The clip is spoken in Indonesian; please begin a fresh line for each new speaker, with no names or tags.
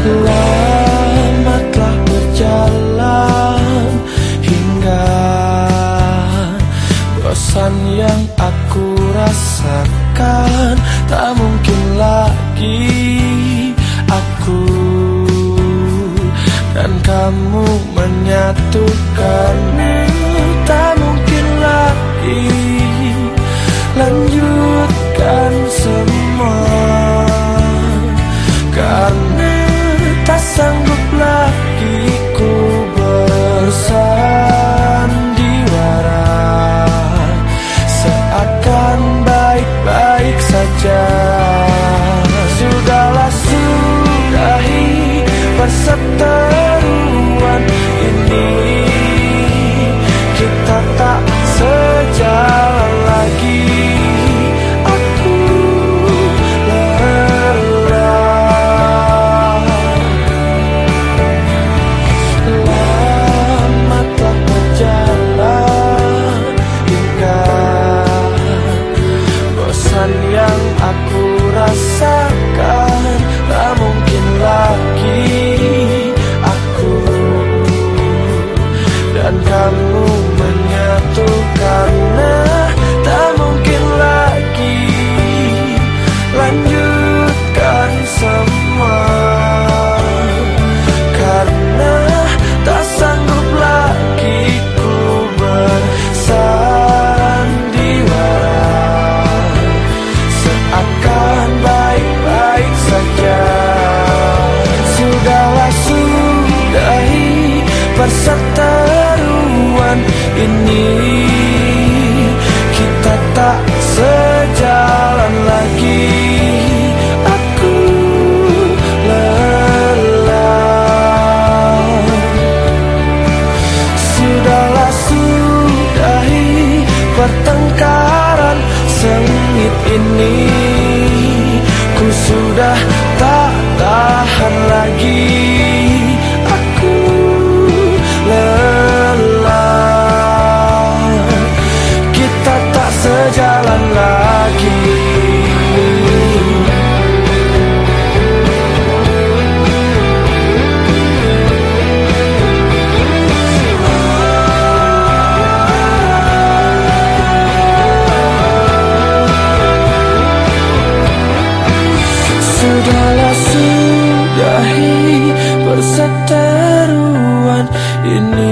Lama berjalan Hingga Bosan yang aku rasakan. Tak mungkin lagi Aku Dan kamu menyatukan Tak mungkin lagi perseteruan ini. Kita tak sejalan lagi. Aku lelah. Sudahlah sudahi pertengkaran sengit ini. Ku sudah Sudahlah sudahi perseteruan ini.